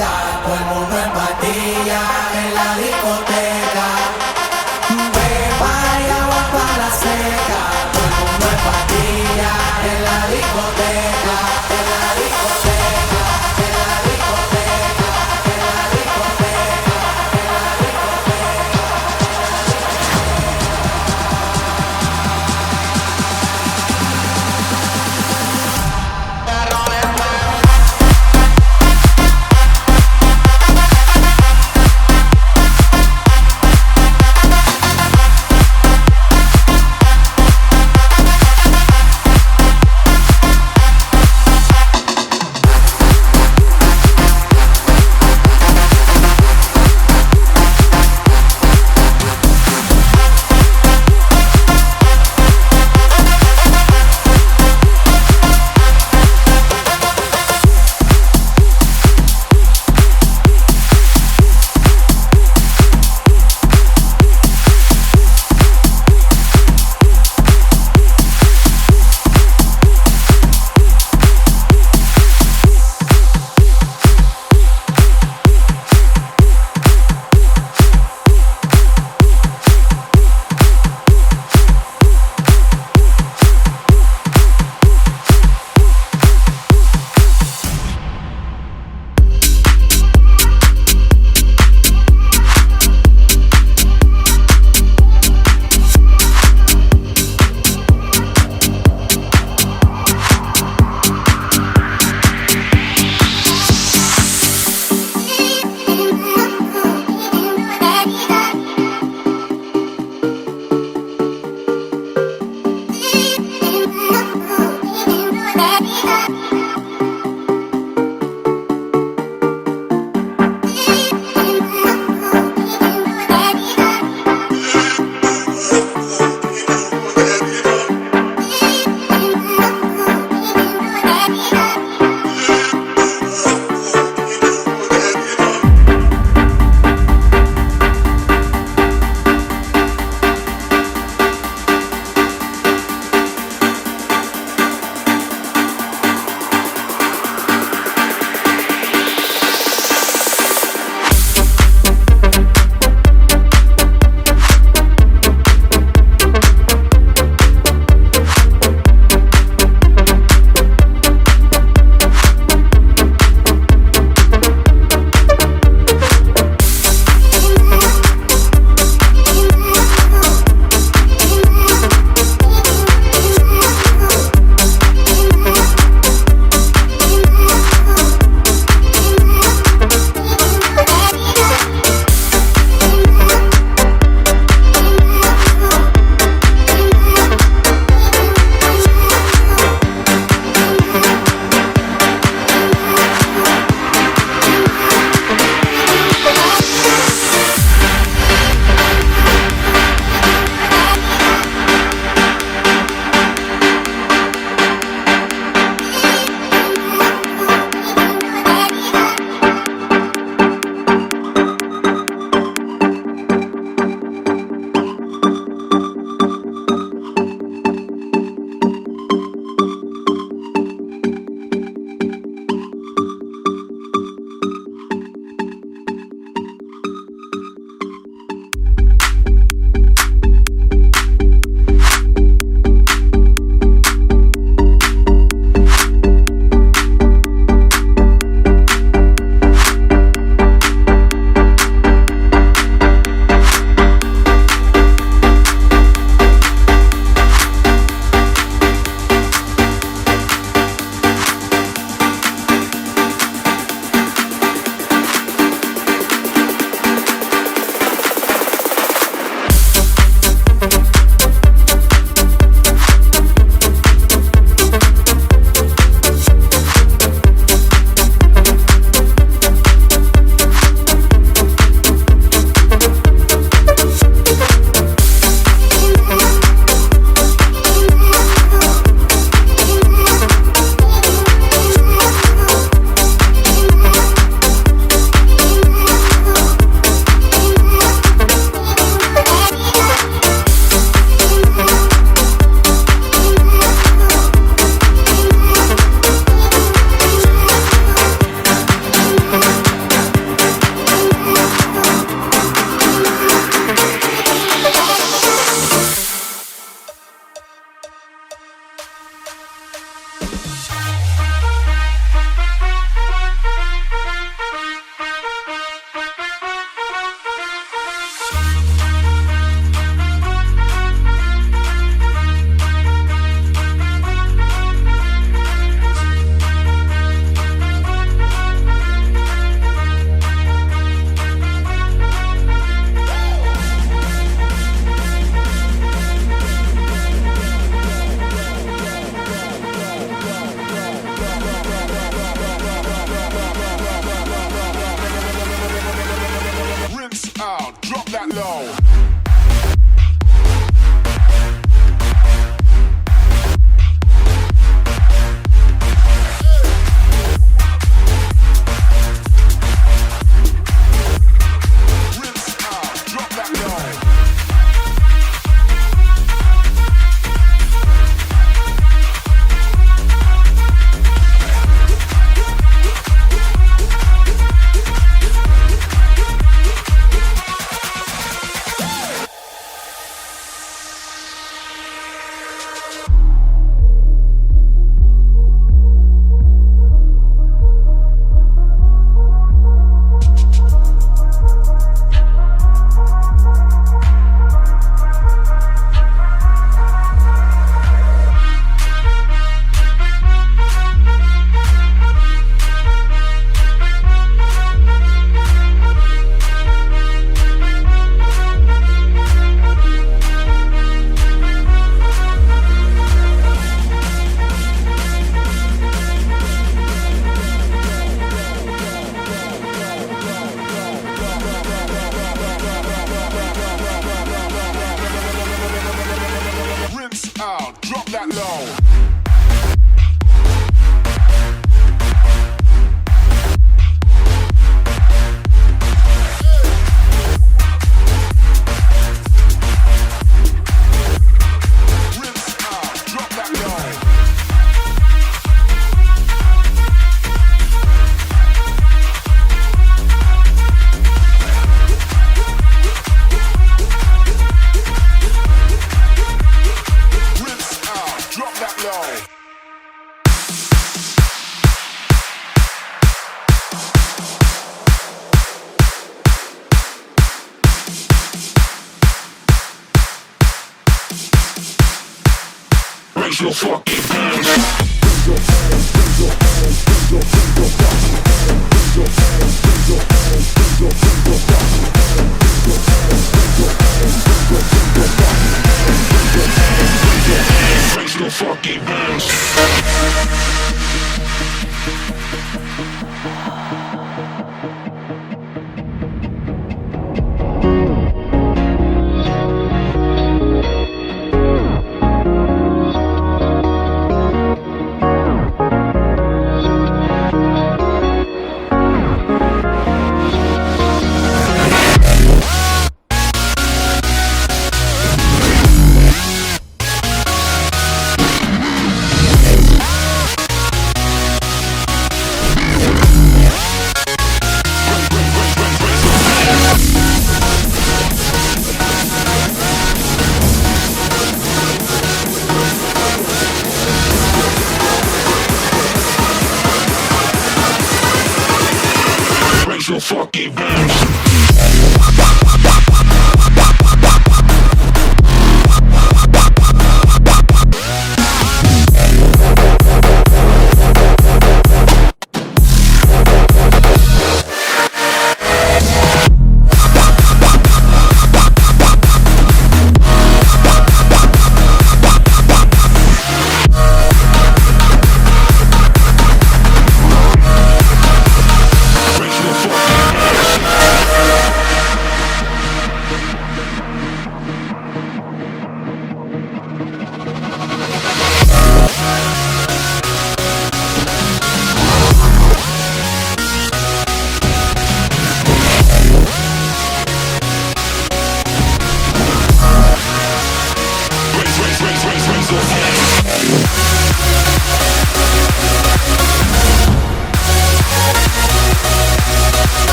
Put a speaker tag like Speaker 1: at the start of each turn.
Speaker 1: libertad al mundo. That